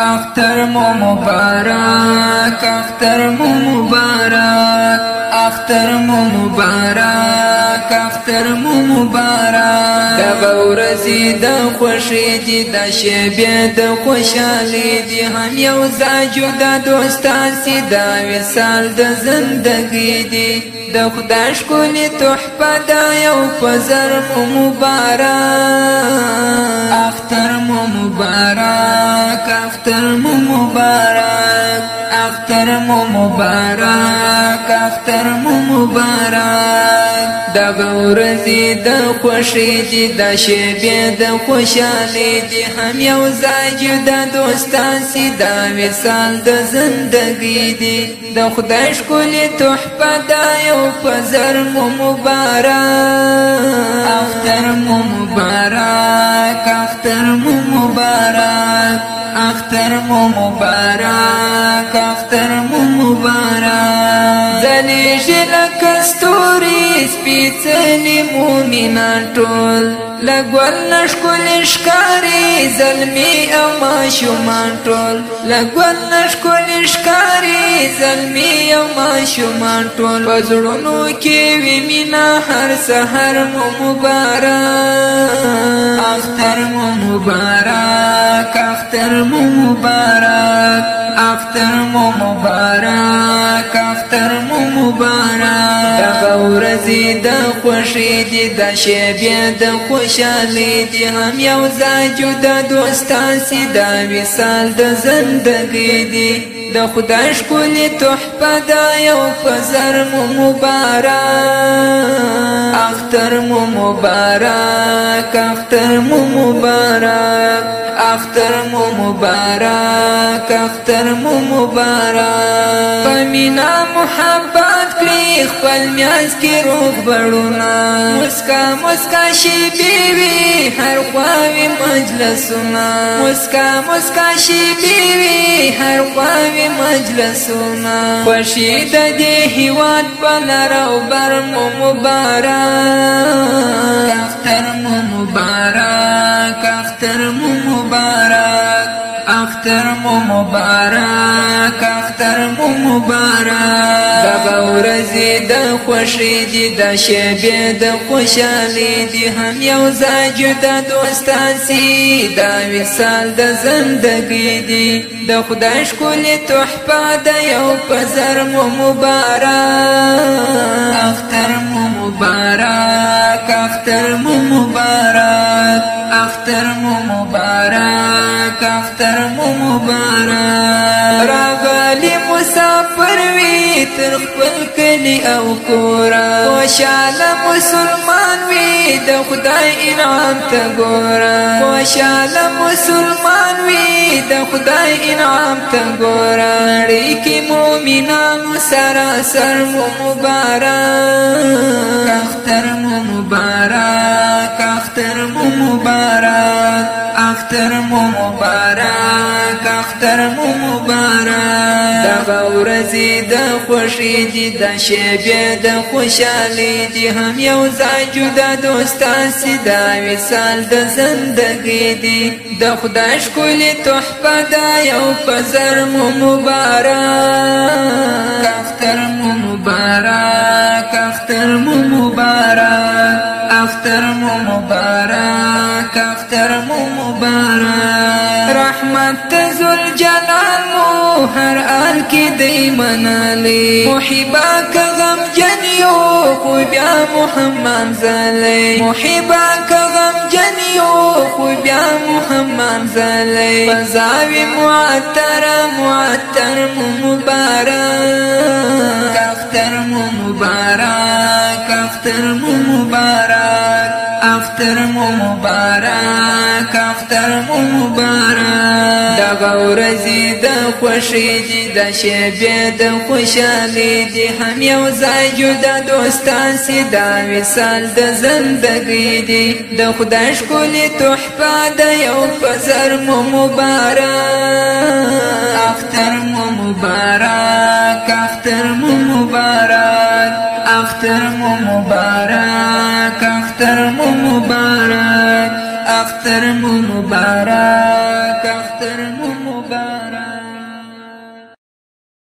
اختر مو مبارک اختر مو مبارک اختر مو مبارک اختر مو مبارک دا غورزی د خوشی دی د شبې د خوشالي دی هم یو زاجو د دوستان سی دا وسال د زندګی دی د خدای شکونی تحفه دا یو پزر مو مبارک اختر مو مبارک اختر مو مبارک اختر مو مبارک اختر مو مبارک دا غورزی د خوشی جی دا شیبی د خوشالی جی هم یو زاجی دا دوستان سی دا وصال د زندگی دی د خدای شکولی تحفه دا یو پزر مو مبارک اختر مو مبارک اختر مو مبارک اختر مو مبارک مبارک اختر مو مبارک زلی جلک ستوری سپیڅلی مومنان ټول لګول نشکول ښکاری زلمی او ماشومان ټول لګول نشکول ښکاری زلمی او ماشومان ټول پزړونو کې وی مینا هر سحر مو مبارک اختر مو مبارک مبارک اختر مو مبارک اختر مو مبارک اختر مو مبارک دا ورځي د خوشي دي د شیبې د خوشالي دي هم یو ځای جدا دوستان سي دا وصال د زندګي دي د خدای ښکلی تحفه دا یو پزر مو مبارک اختر مو مبارک اختر مو مبارک اختر مو مبارک اختر مو مبارک پمینا محبت خپل میاس کې روغ بړونا مسکا مسکا شي بیوی هر خواوی مجلسونا مسکا مسکا شي بیوی هر خواوی مجلسونا خوشی د دې هیواد په لار او بر مو مبارک اختر مو مبارک اختر مو مبارک اختر مو مبارک اختر مو مبارک دا باورزی د خوشی دی د شیبه د خوشالی دی هم یو ځای جدا دوستان سی دا وصال د زندگی دی د خدای شکل تحفه د یو پزر مو مبارک اختر مو مبارک اختر مو مبارک اختر مو مبارک اختر مو مبارک تر خپل کلی او کورا خوشاله مسلمان وي د خدای انعام ته ګورا خوشاله مسلمان وي د خدای انعام ته ګورا نړۍ کې مؤمنانو سراسر مو مبارک اختر مو مبارک اختر مو مبارک اختر مو مبارک اختر مو مبارک دا غورزی د خوشی دی د شیبه د خوشحالی دی هم یو ځای جدا دوستان سی دا وصال د زندگی دی د خدای شکل تحفه دا یو فزر مو مبارک اختر مو مبارک اختر مو مبارک اختر مو مبارک شهر مو رحمت ذل جلال مو هر آل کې دی منالی محبا که غم جنیو خو بیا محمد زلی محبا که غم جنیو خو بیا محمد زلی فضاوی معتر معتر مو مبارک اختر مو مبارک اختر مو مبارک اختر مو مبارک اختر مو مبارک دا غورزی د خوشی دی د شیبه د خوشالی دی هم یو ځای جدا دوستان سی دا وصال د زندګی دی د خدای ښکلی تحفه د یو فزر مو مبارک اختر مو مبارک اختر مو مبارک اختر مو مبارک اختر مو اختر مو مبارک